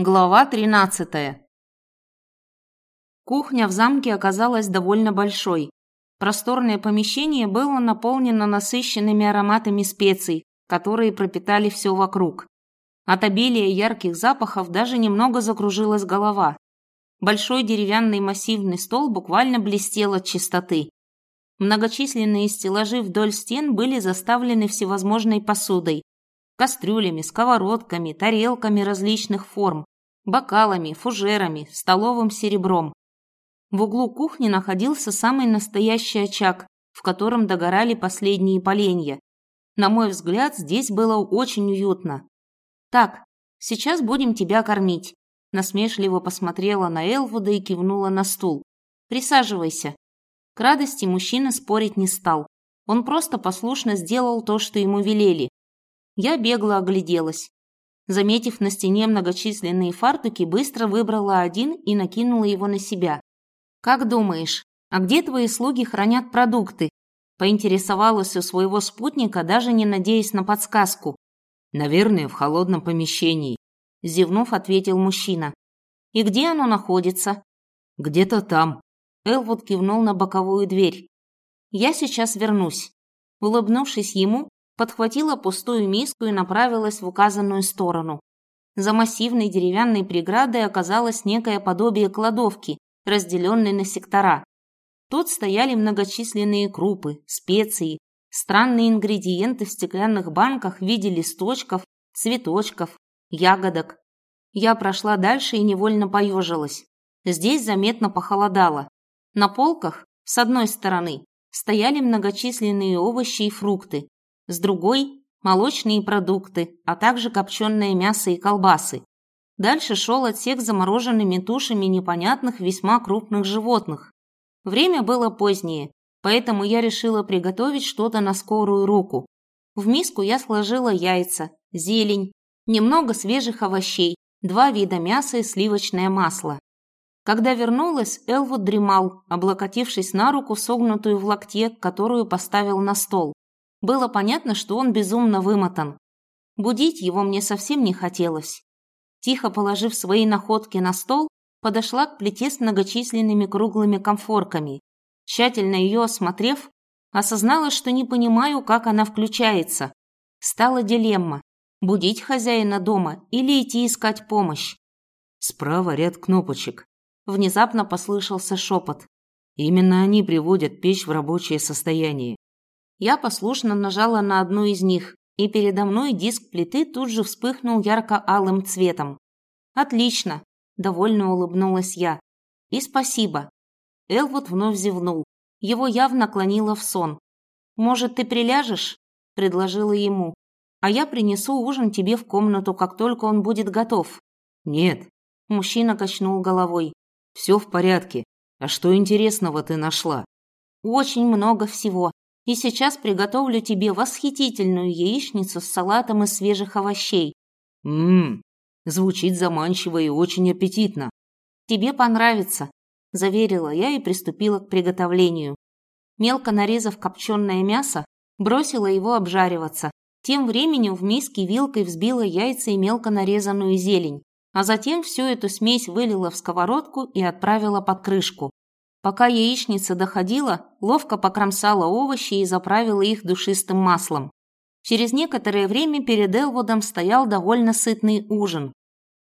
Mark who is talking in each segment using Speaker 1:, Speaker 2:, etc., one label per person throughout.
Speaker 1: Глава 13. Кухня в замке оказалась довольно большой. Просторное помещение было наполнено насыщенными ароматами специй, которые пропитали все вокруг. От обилия ярких запахов даже немного закружилась голова. Большой деревянный массивный стол буквально блестел от чистоты. Многочисленные стеллажи вдоль стен были заставлены всевозможной посудой, кастрюлями, сковородками, тарелками различных форм, бокалами, фужерами, столовым серебром. В углу кухни находился самый настоящий очаг, в котором догорали последние поленья. На мой взгляд, здесь было очень уютно. «Так, сейчас будем тебя кормить», – насмешливо посмотрела на Элвуда и кивнула на стул. «Присаживайся». К радости мужчина спорить не стал. Он просто послушно сделал то, что ему велели, я бегло огляделась. Заметив на стене многочисленные фартуки, быстро выбрала один и накинула его на себя. «Как думаешь, а где твои слуги хранят продукты?» Поинтересовалась у своего спутника, даже не надеясь на подсказку.
Speaker 2: «Наверное, в холодном помещении», – зевнув, ответил мужчина.
Speaker 1: «И где оно находится?»
Speaker 2: «Где-то там».
Speaker 1: Элвуд кивнул на боковую дверь. «Я сейчас вернусь». Улыбнувшись ему, подхватила пустую миску и направилась в указанную сторону. За массивной деревянной преградой оказалось некое подобие кладовки, разделенной на сектора. Тут стояли многочисленные крупы, специи, странные ингредиенты в стеклянных банках в виде листочков, цветочков, ягодок. Я прошла дальше и невольно поежилась. Здесь заметно похолодало. На полках, с одной стороны, стояли многочисленные овощи и фрукты, с другой – молочные продукты, а также копченое мясо и колбасы. Дальше шел отсек с замороженными тушами непонятных весьма крупных животных. Время было позднее, поэтому я решила приготовить что-то на скорую руку. В миску я сложила яйца, зелень, немного свежих овощей, два вида мяса и сливочное масло. Когда вернулась, Элвуд дремал, облокотившись на руку, согнутую в локте, которую поставил на стол. Было понятно, что он безумно вымотан. Будить его мне совсем не хотелось. Тихо положив свои находки на стол, подошла к плите с многочисленными круглыми комфорками. Тщательно ее осмотрев, осознала, что не понимаю, как она включается. Стала дилемма – будить хозяина дома или идти искать помощь.
Speaker 2: Справа ряд кнопочек.
Speaker 1: Внезапно послышался шепот.
Speaker 2: Именно они приводят печь в рабочее состояние.
Speaker 1: Я послушно нажала на одну из них, и передо мной диск плиты тут же вспыхнул ярко-алым цветом. «Отлично!» – довольно улыбнулась я. «И спасибо!» Элвуд вновь зевнул. Его явно клонило в сон. «Может, ты приляжешь?» – предложила ему. «А я принесу ужин тебе в комнату, как только он будет готов».
Speaker 2: «Нет».
Speaker 1: Мужчина качнул головой.
Speaker 2: «Все в порядке. А что интересного ты нашла?»
Speaker 1: «Очень много всего и сейчас приготовлю тебе восхитительную яичницу с салатом из свежих овощей.
Speaker 2: Ммм, звучит заманчиво и очень аппетитно.
Speaker 1: Тебе понравится, заверила я и приступила к приготовлению. Мелко нарезав копченое мясо, бросила его обжариваться. Тем временем в миске вилкой взбила яйца и мелко нарезанную зелень, а затем всю эту смесь вылила в сковородку и отправила под крышку. Пока яичница доходила, ловко покромсала овощи и заправила их душистым маслом. Через некоторое время перед Элвудом стоял довольно сытный ужин.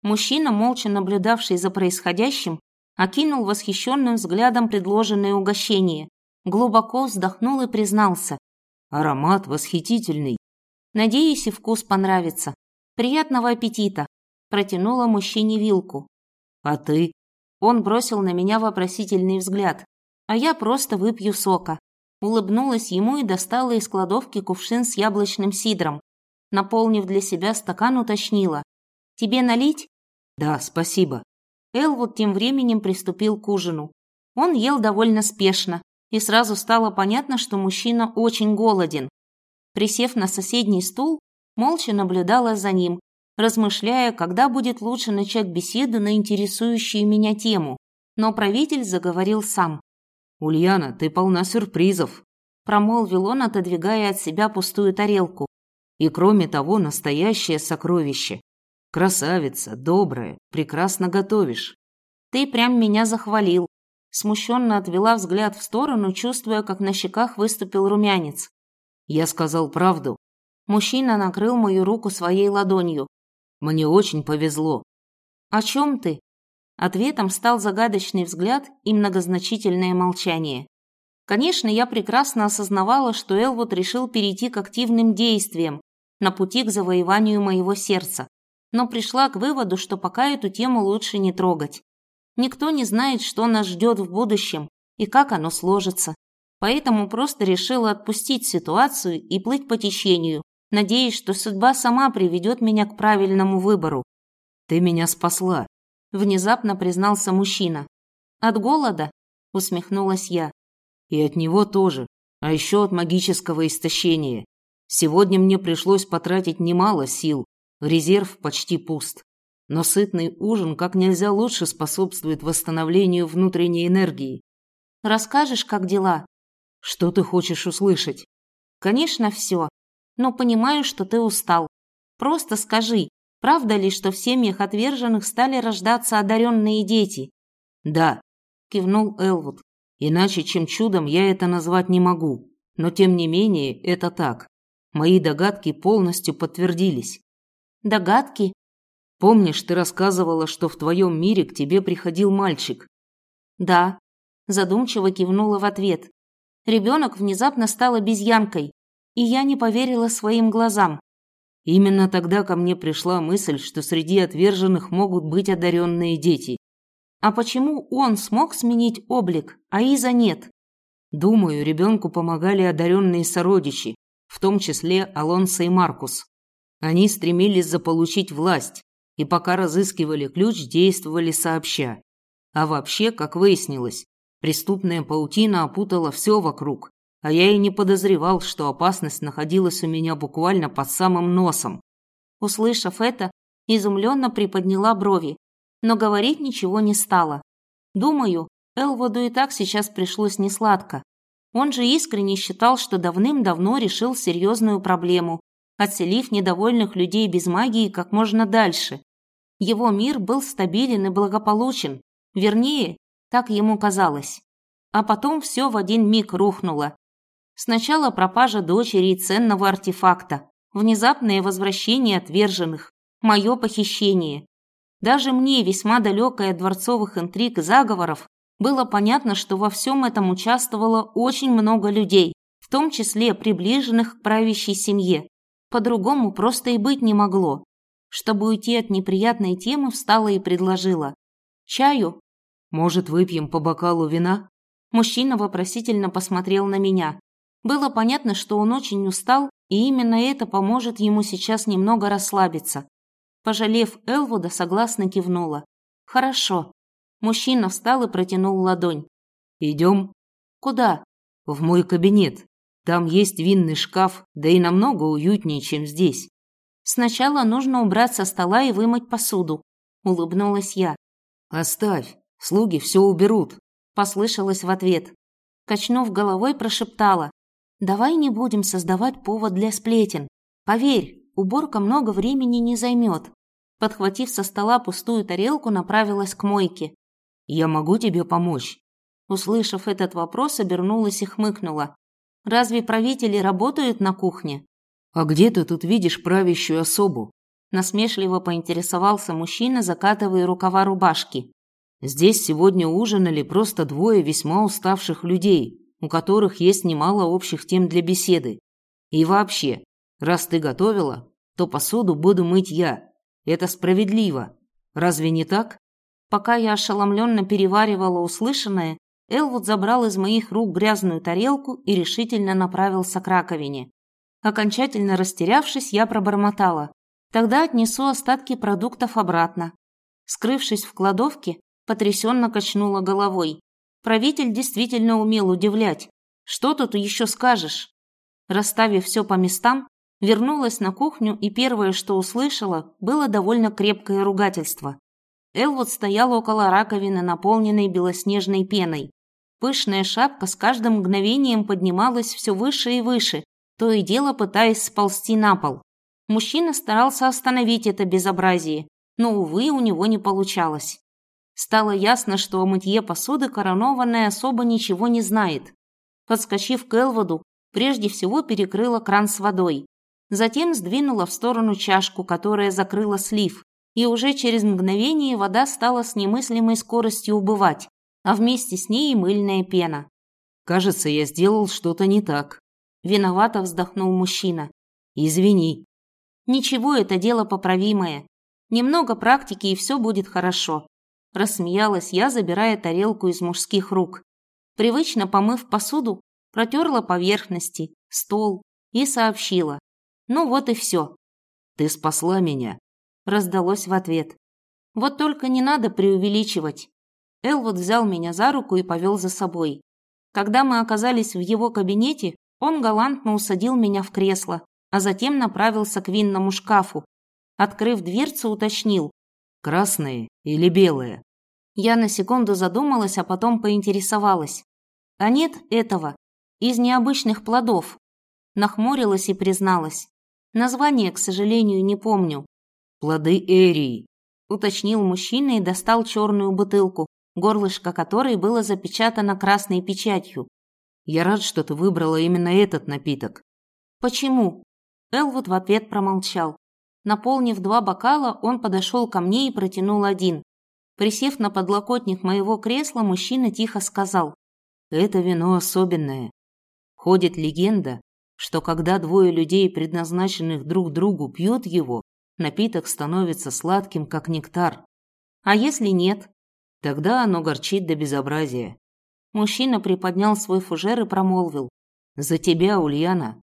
Speaker 1: Мужчина, молча наблюдавший за происходящим, окинул восхищенным взглядом предложенное угощение, глубоко вздохнул и признался.
Speaker 2: «Аромат восхитительный».
Speaker 1: «Надеюсь, и вкус понравится. Приятного аппетита!» Протянула мужчине вилку.
Speaker 2: «А ты?»
Speaker 1: Он бросил на меня вопросительный взгляд, а я просто выпью сока. Улыбнулась ему и достала из кладовки кувшин с яблочным сидром. Наполнив для себя стакан, уточнила. «Тебе налить?»
Speaker 2: «Да, спасибо».
Speaker 1: Элвуд тем временем приступил к ужину. Он ел довольно спешно, и сразу стало понятно, что мужчина очень голоден. Присев на соседний стул, молча наблюдала за ним, размышляя, когда будет лучше начать беседу на интересующую меня тему. Но правитель заговорил сам.
Speaker 2: «Ульяна, ты полна сюрпризов», –
Speaker 1: промолвил он, отодвигая от себя пустую тарелку.
Speaker 2: «И кроме того, настоящее сокровище. Красавица, добрая, прекрасно готовишь.
Speaker 1: Ты прям меня захвалил. Смущенно отвела взгляд в сторону, чувствуя, как на щеках выступил румянец.
Speaker 2: Я сказал правду.
Speaker 1: Мужчина накрыл мою руку своей ладонью.
Speaker 2: Мне очень повезло.
Speaker 1: О чем ты? Ответом стал загадочный взгляд и многозначительное молчание. Конечно, я прекрасно осознавала, что Элвуд решил перейти к активным действиям на пути к завоеванию моего сердца, но пришла к выводу, что пока эту тему лучше не трогать. Никто не знает, что нас ждет в будущем и как оно сложится. Поэтому просто решила отпустить ситуацию и плыть по течению, надеясь, что судьба сама приведет меня к правильному выбору.
Speaker 2: «Ты меня спасла», – внезапно признался мужчина.
Speaker 1: «От голода?» – усмехнулась я.
Speaker 2: «И от него тоже, а еще от магического истощения. Сегодня мне пришлось потратить немало сил, резерв почти пуст. Но сытный ужин как нельзя лучше способствует восстановлению внутренней энергии.
Speaker 1: Расскажешь, как дела?
Speaker 2: Что ты хочешь услышать?
Speaker 1: Конечно, все. Но понимаю, что ты устал. Просто скажи, правда ли, что в семьях отверженных стали рождаться одаренные дети?
Speaker 2: Да, кивнул Элвуд. Иначе, чем чудом, я это назвать не могу. Но тем не менее, это так. Мои догадки полностью подтвердились.
Speaker 1: Догадки?
Speaker 2: Помнишь, ты рассказывала, что в твоем мире к тебе приходил мальчик?
Speaker 1: Да. Задумчиво кивнула в ответ. Ребенок внезапно стал обезьянкой, и я не поверила своим глазам.
Speaker 2: Именно тогда ко мне пришла мысль, что среди отверженных могут быть одаренные дети.
Speaker 1: А почему он смог сменить облик, а Иза нет?
Speaker 2: Думаю, ребенку помогали одаренные сородичи, в том числе Алонсо и Маркус. Они стремились заполучить власть, и пока разыскивали ключ, действовали сообща. А вообще, как выяснилось, преступная паутина опутала все вокруг, а я и не подозревал, что опасность находилась у меня буквально под самым носом.
Speaker 1: Услышав это, изумленно приподняла брови, но говорить ничего не стала. Думаю, Элводу и так сейчас пришлось несладко. Он же искренне считал, что давным-давно решил серьезную проблему, отселив недовольных людей без магии как можно дальше. Его мир был стабилен и благополучен, вернее, так ему казалось. А потом все в один миг рухнуло. Сначала пропажа дочери и ценного артефакта, внезапное возвращение отверженных, мое похищение. Даже мне, весьма далекая от дворцовых интриг и заговоров, было понятно, что во всем этом участвовало очень много людей, в том числе приближенных к правящей семье. По-другому просто и быть не могло. Чтобы уйти от неприятной темы, встала и предложила. «Чаю?»
Speaker 2: «Может, выпьем по бокалу вина?»
Speaker 1: Мужчина вопросительно посмотрел на меня. Было понятно, что он очень устал, и именно это поможет ему сейчас немного расслабиться. Пожалев Элвуда, согласно кивнула. «Хорошо». Мужчина встал и протянул ладонь.
Speaker 2: «Идем?»
Speaker 1: «Куда?»
Speaker 2: «В мой кабинет. Там есть винный шкаф, да и намного уютнее, чем здесь».
Speaker 1: «Сначала нужно убрать со стола и вымыть посуду», – улыбнулась я.
Speaker 2: «Оставь, слуги все уберут», – послышалось в ответ.
Speaker 1: Качнув головой, прошептала. «Давай не будем создавать повод для сплетен. Поверь, уборка много времени не займет». Подхватив со стола пустую тарелку, направилась к мойке.
Speaker 2: «Я могу тебе помочь?»
Speaker 1: Услышав этот вопрос, обернулась и хмыкнула. «Разве правители работают на кухне?»
Speaker 2: «А где ты тут видишь правящую особу?»
Speaker 1: Насмешливо поинтересовался мужчина, закатывая рукава рубашки.
Speaker 2: «Здесь сегодня ужинали просто двое весьма уставших людей, у которых есть немало общих тем для беседы. И вообще, раз ты готовила, то посуду буду мыть я. Это справедливо. Разве не так?»
Speaker 1: Пока я ошеломленно переваривала услышанное, Элвуд забрал из моих рук грязную тарелку и решительно направился к раковине. Окончательно растерявшись, я пробормотала. Тогда отнесу остатки продуктов обратно. Скрывшись в кладовке, потрясенно качнула головой. Правитель действительно умел удивлять. Что тут еще скажешь? Расставив все по местам, вернулась на кухню и первое, что услышала, было довольно крепкое ругательство. Элвуд стоял около раковины, наполненной белоснежной пеной. Пышная шапка с каждым мгновением поднималась все выше и выше, то и дело пытаясь сползти на пол. Мужчина старался остановить это безобразие, но, увы, у него не получалось. Стало ясно, что о мытье посуды коронованная особо ничего не знает. Подскочив к Элводу, прежде всего перекрыла кран с водой. Затем сдвинула в сторону чашку, которая закрыла слив, и уже через мгновение вода стала с немыслимой скоростью убывать, а вместе с ней и мыльная пена.
Speaker 2: «Кажется, я сделал что-то не так».
Speaker 1: Виновато вздохнул мужчина.
Speaker 2: «Извини».
Speaker 1: «Ничего, это дело поправимое. Немного практики, и все будет хорошо». Рассмеялась я, забирая тарелку из мужских рук. Привычно помыв посуду, протерла поверхности, стол и сообщила. «Ну вот и все».
Speaker 2: «Ты спасла меня», – раздалось в ответ.
Speaker 1: «Вот только не надо преувеличивать». Элвуд взял меня за руку и повел за собой. Когда мы оказались в его кабинете, он галантно усадил меня в кресло, а затем направился к винному шкафу. Открыв дверцу, уточнил.
Speaker 2: «Красные или белые?»
Speaker 1: Я на секунду задумалась, а потом поинтересовалась. «А нет этого. Из необычных плодов». Нахмурилась и призналась. Название, к сожалению, не помню.
Speaker 2: «Плоды Эрии», —
Speaker 1: уточнил мужчина и достал черную бутылку, горлышко которой было запечатано красной печатью.
Speaker 2: «Я рад, что ты выбрала именно этот напиток».
Speaker 1: «Почему?» Элвуд в ответ промолчал. Наполнив два бокала, он подошел ко мне и протянул один. Присев на подлокотник моего кресла, мужчина тихо сказал.
Speaker 2: «Это вино особенное. Ходит легенда, что когда двое людей, предназначенных друг другу, пьют его, напиток становится сладким, как нектар.
Speaker 1: А если нет?
Speaker 2: Тогда оно горчит до безобразия.
Speaker 1: Мужчина приподнял свой фужер и промолвил.
Speaker 2: «За тебя, Ульяна.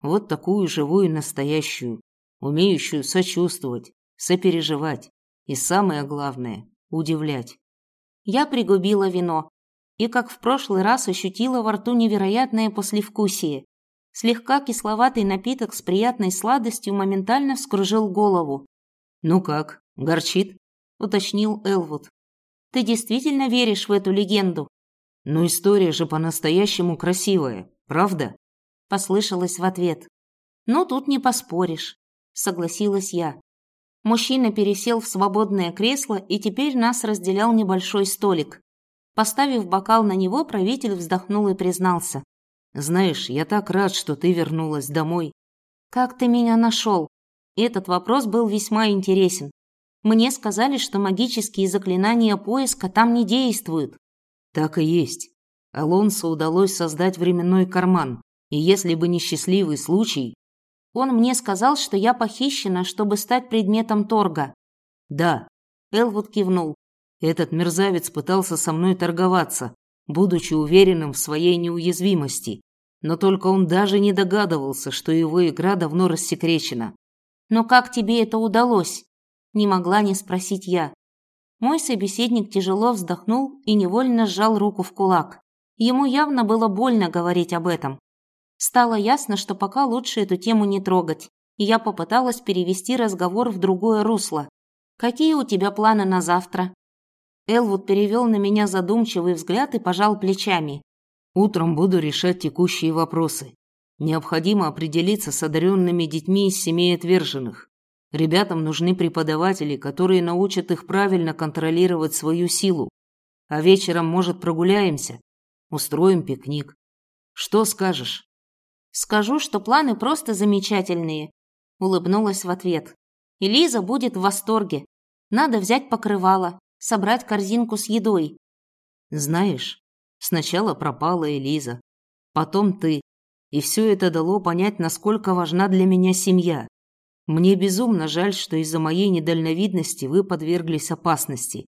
Speaker 2: Вот такую живую настоящую, умеющую сочувствовать, сопереживать и, самое главное, удивлять».
Speaker 1: Я пригубила вино и, как в прошлый раз, ощутила во рту невероятное послевкусие. Слегка кисловатый напиток с приятной сладостью моментально вскружил голову.
Speaker 2: «Ну как, горчит?» – уточнил Элвуд.
Speaker 1: Ты действительно веришь в эту легенду?
Speaker 2: Но история же по-настоящему красивая, правда?
Speaker 1: Послышалось в ответ. Ну, тут не поспоришь, согласилась я. Мужчина пересел в свободное кресло, и теперь нас разделял небольшой столик. Поставив бокал на него, правитель вздохнул и признался.
Speaker 2: «Знаешь, я так рад, что ты вернулась домой».
Speaker 1: «Как ты меня нашел?» Этот вопрос был весьма интересен. Мне сказали, что магические заклинания поиска там не действуют.
Speaker 2: Так и есть. Алонсо удалось создать временной карман, и если бы не счастливый случай...
Speaker 1: Он мне сказал, что я похищена, чтобы стать предметом торга.
Speaker 2: Да.
Speaker 1: Элвуд кивнул.
Speaker 2: Этот мерзавец пытался со мной торговаться, будучи уверенным в своей неуязвимости. Но только он даже не догадывался, что его игра давно рассекречена.
Speaker 1: Но как тебе это удалось? Не могла не спросить я. Мой собеседник тяжело вздохнул и невольно сжал руку в кулак. Ему явно было больно говорить об этом. Стало ясно, что пока лучше эту тему не трогать, и я попыталась перевести разговор в другое русло. «Какие у тебя планы на завтра?» Элвуд перевел на меня задумчивый взгляд и пожал плечами.
Speaker 2: «Утром буду решать текущие вопросы. Необходимо определиться с одаренными детьми из семей отверженных. Ребятам нужны преподаватели, которые научат их правильно контролировать свою силу. А вечером, может, прогуляемся? Устроим пикник. Что скажешь?
Speaker 1: Скажу, что планы просто замечательные, улыбнулась в ответ. И Лиза будет в восторге. Надо взять покрывало, собрать корзинку с едой.
Speaker 2: Знаешь, сначала пропала Элиза, потом ты. И все это дало понять, насколько важна для меня семья. Мне безумно жаль, что из-за моей недальновидности вы подверглись опасности.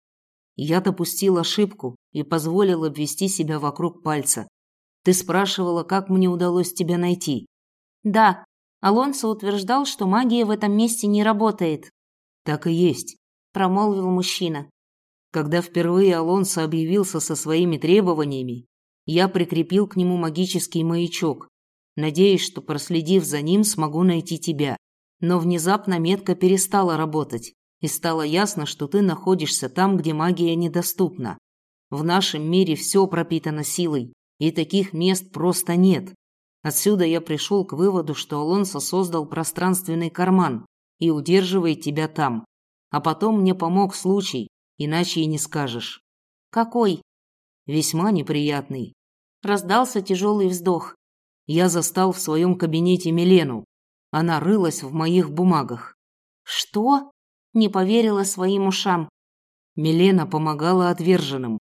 Speaker 2: Я допустил ошибку и позволил обвести себя вокруг пальца. Ты спрашивала, как мне удалось тебя найти.
Speaker 1: Да, Алонсо утверждал, что магия в этом месте не работает.
Speaker 2: Так и есть,
Speaker 1: промолвил мужчина.
Speaker 2: Когда впервые Алонсо объявился со своими требованиями, я прикрепил к нему магический маячок, надеясь, что проследив за ним, смогу найти тебя. Но внезапно метка перестала работать, и стало ясно, что ты находишься там, где магия недоступна. В нашем мире все пропитано силой, и таких мест просто нет. Отсюда я пришел к выводу, что Алонсо создал пространственный карман и удерживает тебя там. А потом мне помог случай, иначе и не скажешь.
Speaker 1: Какой?
Speaker 2: Весьма неприятный.
Speaker 1: Раздался тяжелый вздох.
Speaker 2: Я застал в своем кабинете Милену. Она рылась в моих бумагах.
Speaker 1: Что? Не поверила своим ушам.
Speaker 2: Милена помогала отверженным.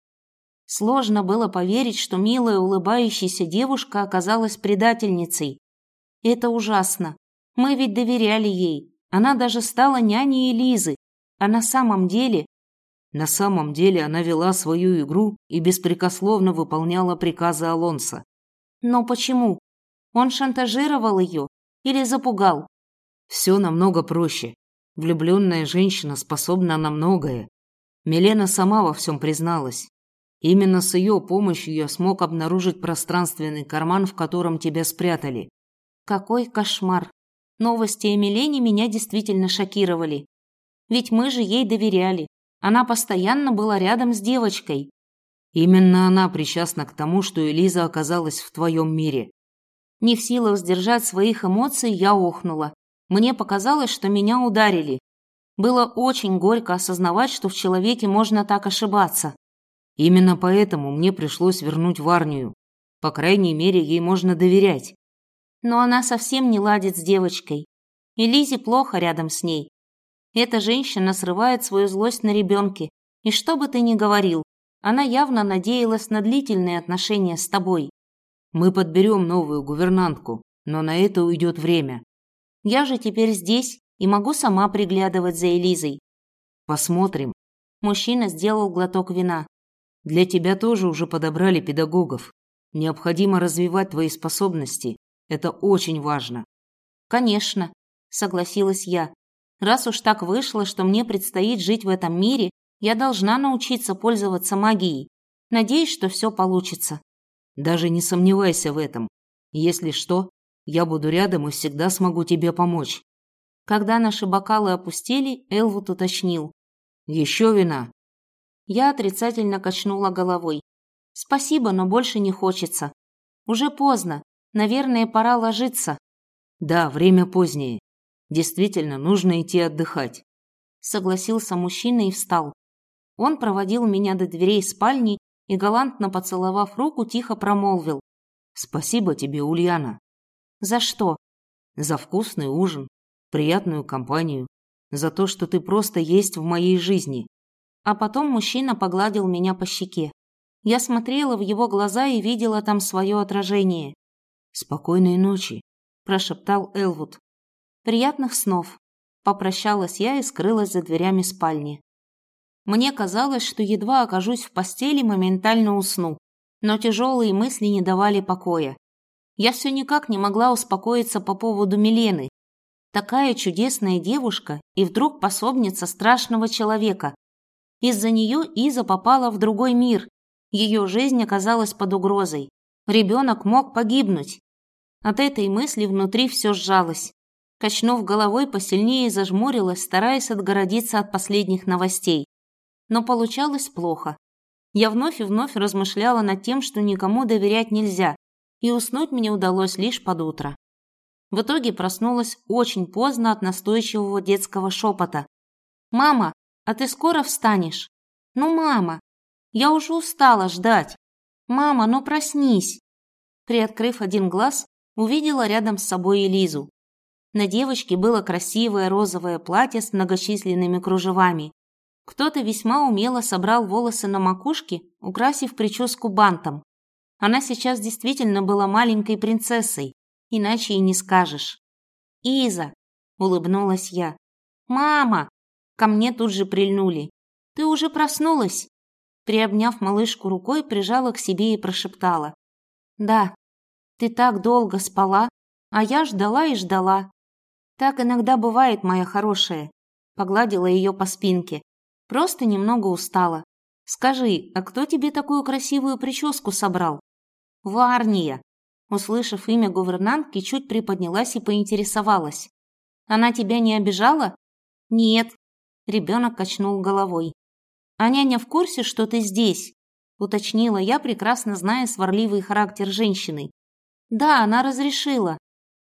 Speaker 1: Сложно было поверить, что милая улыбающаяся девушка оказалась предательницей. Это ужасно. Мы ведь доверяли ей. Она даже стала няней Лизы. А на самом деле...
Speaker 2: На самом деле она вела свою игру и беспрекословно выполняла приказы Алонса.
Speaker 1: Но почему? Он шантажировал ее или запугал?
Speaker 2: Все намного проще. Влюбленная женщина способна на многое. Милена сама во всем призналась. Именно с ее помощью я смог обнаружить пространственный карман, в котором тебя спрятали.
Speaker 1: Какой кошмар. Новости о Милене меня действительно шокировали. Ведь мы же ей доверяли. Она постоянно была рядом с девочкой.
Speaker 2: Именно она причастна к тому, что Элиза оказалась в твоем мире.
Speaker 1: Не в силах сдержать своих эмоций, я охнула. Мне показалось, что меня ударили. Было очень горько осознавать, что в человеке можно так ошибаться.
Speaker 2: Именно поэтому мне пришлось вернуть Варнию. По крайней мере, ей можно доверять.
Speaker 1: Но она совсем не ладит с девочкой. И Лизе плохо рядом с ней. Эта женщина срывает свою злость на ребенке. И что бы ты ни говорил, она явно надеялась на длительные отношения с тобой.
Speaker 2: Мы подберем новую гувернантку, но на это уйдет время.
Speaker 1: Я же теперь здесь и могу сама приглядывать за Элизой.
Speaker 2: Посмотрим.
Speaker 1: Мужчина сделал глоток вина.
Speaker 2: Для тебя тоже уже подобрали педагогов. Необходимо развивать твои способности. Это очень важно.
Speaker 1: Конечно, согласилась я. Раз уж так вышло, что мне предстоит жить в этом мире, я должна научиться пользоваться магией. Надеюсь, что все получится.
Speaker 2: Даже не сомневайся в этом. Если что, я буду рядом и всегда смогу тебе помочь.
Speaker 1: Когда наши бокалы опустили, Элвуд уточнил.
Speaker 2: Еще вина?
Speaker 1: Я отрицательно качнула головой. Спасибо, но больше не хочется. Уже поздно. Наверное, пора ложиться.
Speaker 2: Да, время позднее. Действительно, нужно идти отдыхать.
Speaker 1: Согласился мужчина и встал. Он проводил меня до дверей спальни и, галантно поцеловав руку, тихо промолвил.
Speaker 2: «Спасибо тебе, Ульяна».
Speaker 1: «За что?»
Speaker 2: «За вкусный ужин, приятную компанию, за то, что ты просто есть в моей жизни.
Speaker 1: А потом мужчина погладил меня по щеке. Я смотрела в его глаза и видела там свое отражение.
Speaker 2: «Спокойной ночи», –
Speaker 1: прошептал Элвуд. «Приятных снов», – попрощалась я и скрылась за дверями спальни. Мне казалось, что едва окажусь в постели, моментально усну, но тяжелые мысли не давали покоя. Я все никак не могла успокоиться по поводу Милены. Такая чудесная девушка и вдруг пособница страшного человека, из-за нее Иза попала в другой мир. Ее жизнь оказалась под угрозой. Ребенок мог погибнуть. От этой мысли внутри все сжалось. Качнув головой, посильнее зажмурилась, стараясь отгородиться от последних новостей. Но получалось плохо. Я вновь и вновь размышляла над тем, что никому доверять нельзя, и уснуть мне удалось лишь под утро. В итоге проснулась очень поздно от настойчивого детского шепота. «Мама, а ты скоро встанешь? Ну, мама, я уже устала ждать. Мама, ну проснись. Приоткрыв один глаз, увидела рядом с собой Элизу. На девочке было красивое розовое платье с многочисленными кружевами. Кто-то весьма умело собрал волосы на макушке, украсив прическу бантом. Она сейчас действительно была маленькой принцессой, иначе и не скажешь. «Иза!» – улыбнулась я. «Мама!» Ко мне тут же прильнули. «Ты уже проснулась?» Приобняв малышку рукой, прижала к себе и прошептала. «Да, ты так долго спала, а я ждала и ждала. Так иногда бывает, моя хорошая». Погладила ее по спинке. Просто немного устала. «Скажи, а кто тебе такую красивую прическу собрал?» «Варния». Услышав имя гувернантки, чуть приподнялась и поинтересовалась. «Она тебя не обижала?» «Нет, Ребенок качнул головой. «А няня в курсе, что ты здесь?» – уточнила я, прекрасно зная сварливый характер женщины. Да, она разрешила.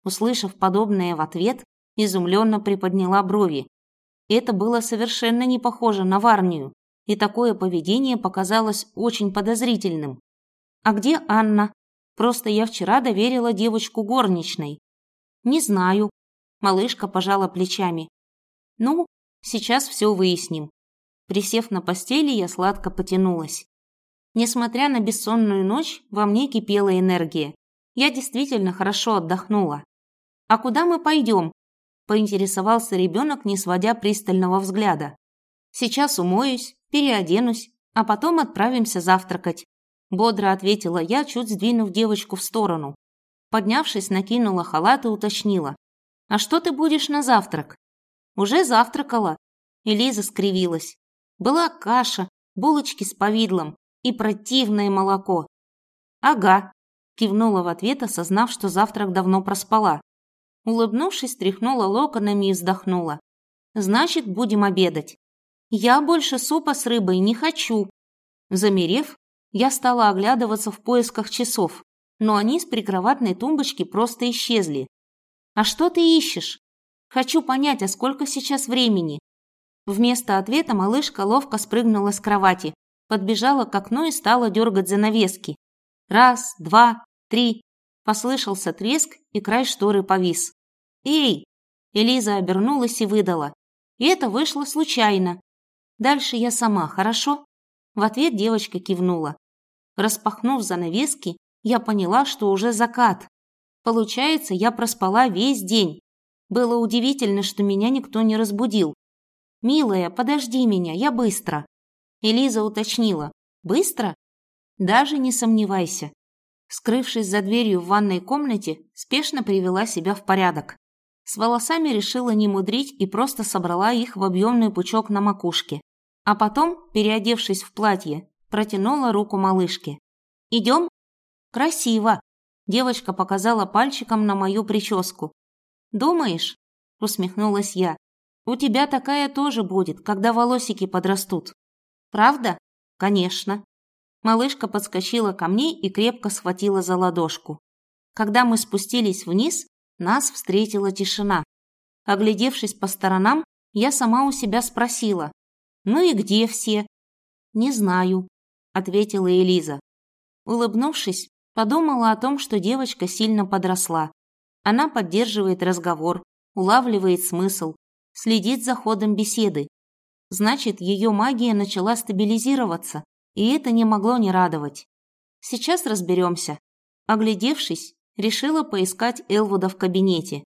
Speaker 1: Услышав подобное в ответ, изумленно приподняла брови. Это было совершенно не похоже на Варнию, и такое поведение показалось очень подозрительным. А где Анна? Просто я вчера доверила девочку горничной. Не знаю. Малышка пожала плечами. Ну, сейчас все выясним. Присев на постели, я сладко потянулась. Несмотря на бессонную ночь, во мне кипела энергия. Я действительно хорошо отдохнула. «А куда мы пойдем?» – поинтересовался ребенок, не сводя пристального взгляда. «Сейчас умоюсь, переоденусь, а потом отправимся завтракать», – бодро ответила я, чуть сдвинув девочку в сторону. Поднявшись, накинула халат и уточнила. «А что ты будешь на завтрак?» «Уже завтракала». Элиза скривилась. Была каша, булочки с повидлом и противное молоко. «Ага», – кивнула в ответ, осознав, что завтрак давно проспала. Улыбнувшись, тряхнула локонами и вздохнула. «Значит, будем обедать. Я больше супа с рыбой не хочу». Замерев, я стала оглядываться в поисках часов, но они с прикроватной тумбочки просто исчезли. «А что ты ищешь? Хочу понять, а сколько сейчас времени?» Вместо ответа малышка ловко спрыгнула с кровати, подбежала к окну и стала дергать занавески. Раз, два, три. Послышался треск, и край шторы повис. «Эй!» Элиза обернулась и выдала. И это вышло случайно. Дальше я сама, хорошо? В ответ девочка кивнула. Распахнув занавески, я поняла, что уже закат. Получается, я проспала весь день. Было удивительно, что меня никто не разбудил. «Милая, подожди меня, я быстро». Элиза уточнила. «Быстро?» «Даже не сомневайся». Скрывшись за дверью в ванной комнате, спешно привела себя в порядок. С волосами решила не мудрить и просто собрала их в объемный пучок на макушке. А потом, переодевшись в платье, протянула руку малышке. «Идем?» «Красиво!» Девочка показала пальчиком на мою прическу. «Думаешь?» – усмехнулась я. У тебя такая тоже будет, когда волосики подрастут. Правда? Конечно. Малышка подскочила ко мне и крепко схватила за ладошку. Когда мы спустились вниз, нас встретила тишина. Оглядевшись по сторонам, я сама у себя спросила. «Ну и где все?» «Не знаю», — ответила Элиза. Улыбнувшись, подумала о том, что девочка сильно подросла. Она поддерживает разговор, улавливает смысл, следит за ходом беседы. Значит, ее магия начала стабилизироваться, и это не могло не радовать. Сейчас разберемся. Оглядевшись, решила поискать Элвуда в кабинете.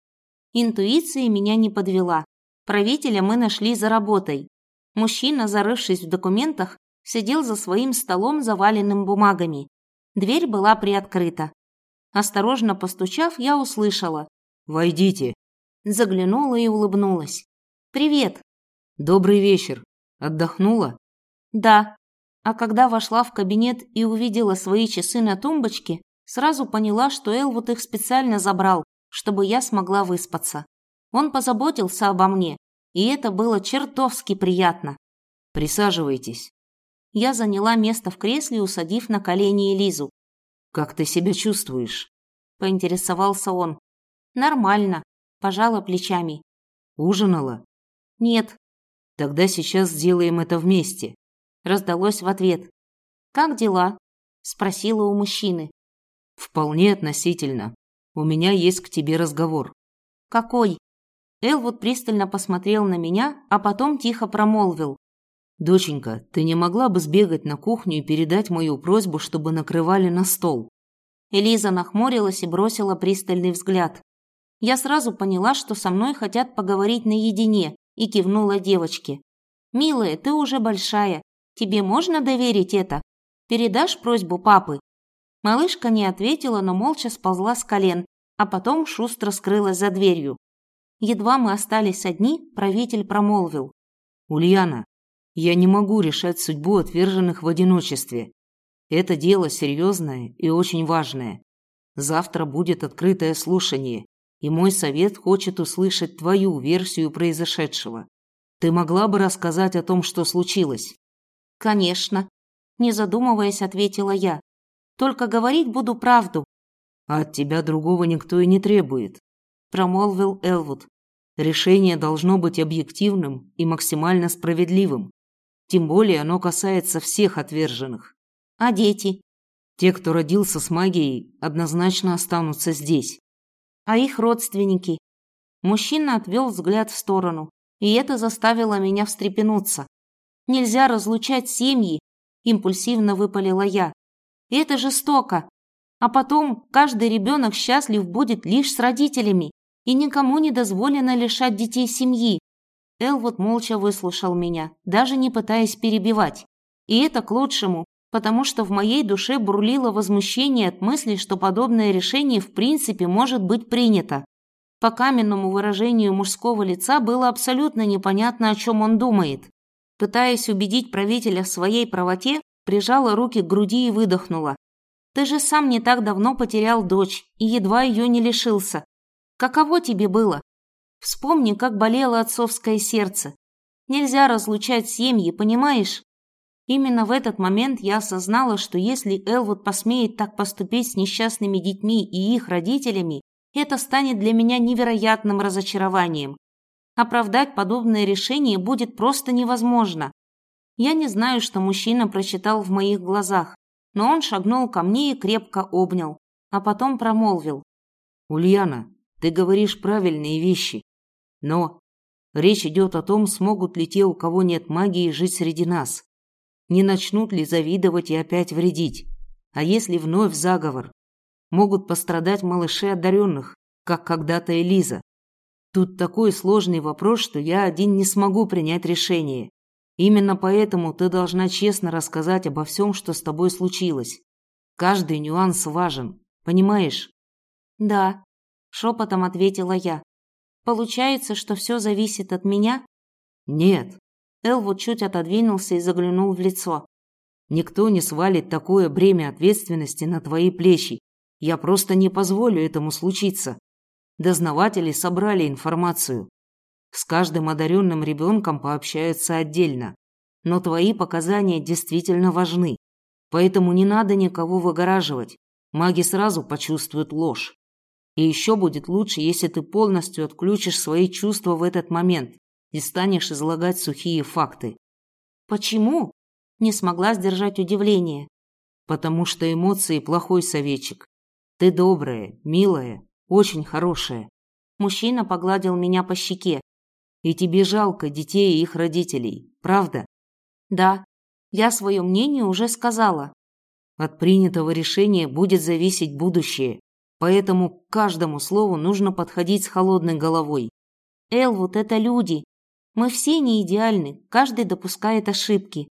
Speaker 1: Интуиция меня не подвела. Правителя мы нашли за работой. Мужчина, зарывшись в документах, сидел за своим столом, заваленным бумагами. Дверь была приоткрыта. Осторожно постучав, я услышала.
Speaker 2: «Войдите».
Speaker 1: Заглянула и улыбнулась. «Привет!»
Speaker 2: «Добрый вечер. Отдохнула?»
Speaker 1: «Да». А когда вошла в кабинет и увидела свои часы на тумбочке, сразу поняла, что Элвуд их специально забрал, чтобы я смогла выспаться. Он позаботился обо мне, и это было чертовски приятно.
Speaker 2: «Присаживайтесь».
Speaker 1: Я заняла место в кресле, усадив на колени Элизу.
Speaker 2: «Как ты себя чувствуешь?»
Speaker 1: – поинтересовался он. «Нормально», – пожала плечами.
Speaker 2: «Ужинала?»
Speaker 1: «Нет».
Speaker 2: «Тогда сейчас сделаем это вместе», – раздалось в ответ.
Speaker 1: «Как дела?» – спросила у мужчины.
Speaker 2: «Вполне относительно. У меня есть к тебе разговор».
Speaker 1: «Какой?» Элвуд пристально посмотрел на меня, а потом тихо промолвил.
Speaker 2: «Доченька, ты не могла бы сбегать на кухню и передать мою просьбу, чтобы накрывали на стол?»
Speaker 1: Элиза нахмурилась и бросила пристальный взгляд. Я сразу поняла, что со мной хотят поговорить наедине, и кивнула девочке. «Милая, ты уже большая. Тебе можно доверить это? Передашь просьбу папы?» Малышка не ответила, но молча сползла с колен, а потом шустро скрылась за дверью. Едва мы остались одни, правитель промолвил.
Speaker 2: «Ульяна, я не могу решать судьбу отверженных в одиночестве. Это дело серьезное и очень важное. Завтра будет открытое слушание, и мой совет хочет услышать твою версию произошедшего. Ты могла бы рассказать о том, что случилось?»
Speaker 1: «Конечно», – не задумываясь, ответила я. «Только говорить буду правду».
Speaker 2: А от тебя другого никто и не требует, промолвил Элвуд. Решение должно быть объективным и максимально справедливым. Тем более оно касается всех отверженных.
Speaker 1: А дети?
Speaker 2: Те, кто родился с магией, однозначно останутся здесь.
Speaker 1: А их родственники? Мужчина отвел взгляд в сторону, и это заставило меня встрепенуться. Нельзя разлучать семьи, импульсивно выпалила я. Это жестоко. А потом каждый ребенок счастлив будет лишь с родителями, и никому не дозволено лишать детей семьи. Элвуд молча выслушал меня, даже не пытаясь перебивать. И это к лучшему, потому что в моей душе бурлило возмущение от мысли, что подобное решение в принципе может быть принято. По каменному выражению мужского лица было абсолютно непонятно, о чем он думает. Пытаясь убедить правителя в своей правоте, прижала руки к груди и выдохнула. «Ты же сам не так давно потерял дочь и едва ее не лишился. Каково тебе было? Вспомни, как болело отцовское сердце. Нельзя разлучать семьи, понимаешь? Именно в этот момент я осознала, что если Элвуд посмеет так поступить с несчастными детьми и их родителями, это станет для меня невероятным разочарованием. Оправдать подобное решение будет просто невозможно. Я не знаю, что мужчина прочитал в моих глазах, но он шагнул ко мне и крепко обнял, а потом промолвил.
Speaker 2: «Ульяна, ты говоришь правильные вещи, но речь идет о том, смогут ли те, у кого нет магии, жить среди нас. Не начнут ли завидовать и опять вредить? А если вновь заговор? Могут пострадать малыши одаренных, как когда-то Элиза. Тут такой сложный вопрос, что я один не смогу принять решение. Именно поэтому ты должна честно рассказать обо всем, что с тобой случилось. Каждый нюанс важен, понимаешь?
Speaker 1: Да, шепотом ответила я. Получается, что все зависит от меня?
Speaker 2: Нет.
Speaker 1: Элвуд чуть отодвинулся и заглянул в лицо.
Speaker 2: Никто не свалит такое бремя ответственности на твои плечи. Я просто не позволю этому случиться. Дознаватели собрали информацию. С каждым одаренным ребенком пообщаются отдельно. Но твои показания действительно важны. Поэтому не надо никого выгораживать. Маги сразу почувствуют ложь. И еще будет лучше, если ты полностью отключишь свои чувства в этот момент и станешь излагать сухие факты.
Speaker 1: Почему? Не смогла сдержать удивление.
Speaker 2: Потому что эмоции плохой советчик. Ты добрая, милая, очень хорошая.
Speaker 1: Мужчина погладил меня по щеке.
Speaker 2: И тебе жалко детей и их родителей, правда?
Speaker 1: Да. Я свое мнение уже сказала.
Speaker 2: От принятого решения будет зависеть будущее. Поэтому к каждому слову нужно подходить с холодной головой.
Speaker 1: Элвуд – это люди. Мы все не идеальны, каждый допускает ошибки.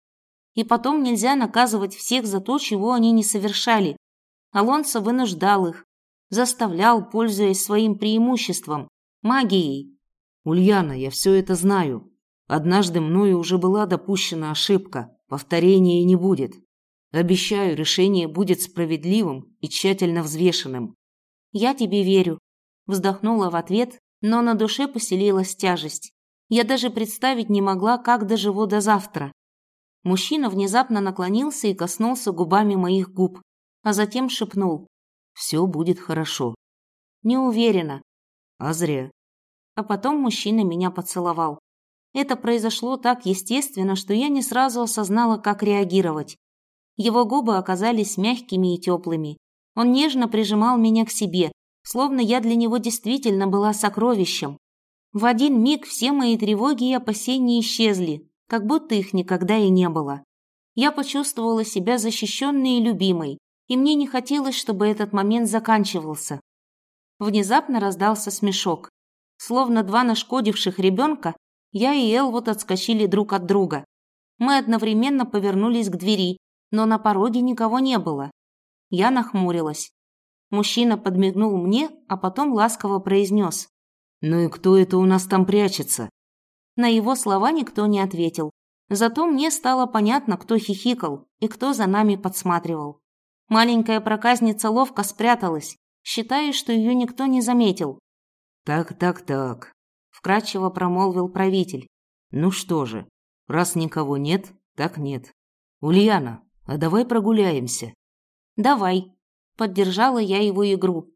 Speaker 1: И потом нельзя наказывать всех за то, чего они не совершали. Алонсо вынуждал их, заставлял, пользуясь своим преимуществом – магией.
Speaker 2: «Ульяна, я все это знаю. Однажды мною уже была допущена ошибка, повторения не будет. Обещаю, решение будет справедливым и тщательно взвешенным».
Speaker 1: «Я тебе верю», – вздохнула в ответ, но на душе поселилась тяжесть. Я даже представить не могла, как доживу до завтра. Мужчина внезапно наклонился и коснулся губами моих губ, а затем шепнул.
Speaker 2: Все будет хорошо.
Speaker 1: Не уверена.
Speaker 2: А зря.
Speaker 1: А потом мужчина меня поцеловал. Это произошло так естественно, что я не сразу осознала, как реагировать. Его губы оказались мягкими и теплыми. Он нежно прижимал меня к себе, словно я для него действительно была сокровищем. В один миг все мои тревоги и опасения исчезли, как будто их никогда и не было. Я почувствовала себя защищенной и любимой, и мне не хотелось, чтобы этот момент заканчивался. Внезапно раздался смешок. Словно два нашкодивших ребенка, я и Элвуд отскочили друг от друга. Мы одновременно повернулись к двери, но на пороге никого не было. Я нахмурилась. Мужчина подмигнул мне, а потом ласково произнес.
Speaker 2: «Ну и кто это у нас там прячется?»
Speaker 1: На его слова никто не ответил. Зато мне стало понятно, кто хихикал и кто за нами подсматривал. Маленькая проказница ловко спряталась, считая, что ее никто не заметил.
Speaker 2: «Так, так, так», –
Speaker 1: вкратчиво промолвил правитель.
Speaker 2: «Ну что же, раз никого нет, так нет. Ульяна, а давай прогуляемся».
Speaker 1: «Давай», Поддержала я его игру.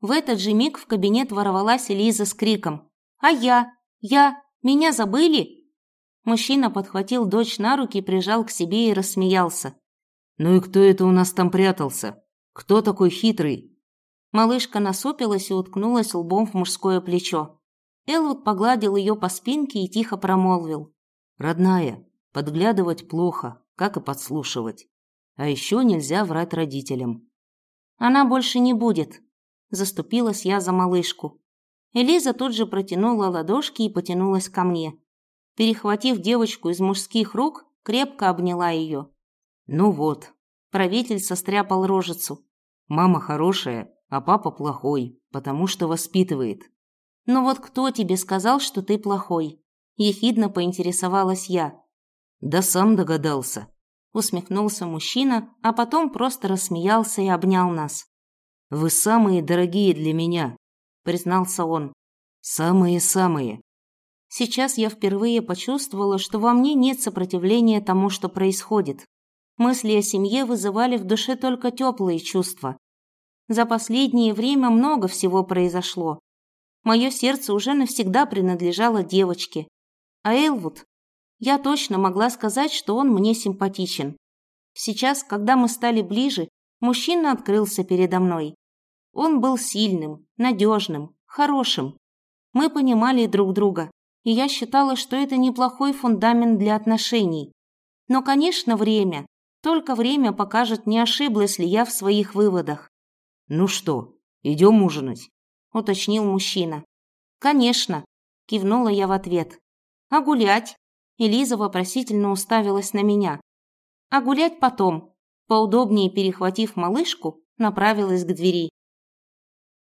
Speaker 1: В этот же миг в кабинет ворвалась Элиза с криком. «А я? Я? Меня забыли?» Мужчина подхватил дочь на руки, прижал к себе и рассмеялся.
Speaker 2: «Ну и кто это у нас там прятался? Кто такой хитрый?»
Speaker 1: Малышка насупилась и уткнулась лбом в мужское плечо. Элвуд погладил ее по спинке и тихо промолвил.
Speaker 2: «Родная, подглядывать плохо, как и подслушивать. А еще нельзя врать родителям».
Speaker 1: «Она больше не будет», Заступилась я за малышку. Элиза тут же протянула ладошки и потянулась ко мне. Перехватив девочку из мужских рук, крепко обняла ее.
Speaker 2: «Ну вот».
Speaker 1: Правитель состряпал рожицу.
Speaker 2: «Мама хорошая, а папа плохой, потому что воспитывает».
Speaker 1: «Ну вот кто тебе сказал, что ты плохой?» Ехидно поинтересовалась я.
Speaker 2: «Да сам догадался»,
Speaker 1: усмехнулся мужчина, а потом просто рассмеялся и обнял нас.
Speaker 2: Вы самые дорогие для меня, признался он. Самые-самые.
Speaker 1: Сейчас я впервые почувствовала, что во мне нет сопротивления тому, что происходит. Мысли о семье вызывали в душе только теплые чувства. За последнее время много всего произошло. Мое сердце уже навсегда принадлежало девочке. А Элвуд? Я точно могла сказать, что он мне симпатичен. Сейчас, когда мы стали ближе, мужчина открылся передо мной. Он был сильным, надежным, хорошим. Мы понимали друг друга, и я считала, что это неплохой фундамент для отношений. Но, конечно, время, только время покажет, не ошиблась ли я в своих выводах.
Speaker 2: «Ну что, идем ужинать?»
Speaker 1: – уточнил мужчина. «Конечно», – кивнула я в ответ. «А гулять?» – Элиза вопросительно уставилась на меня. «А гулять потом», – поудобнее перехватив малышку, направилась к двери.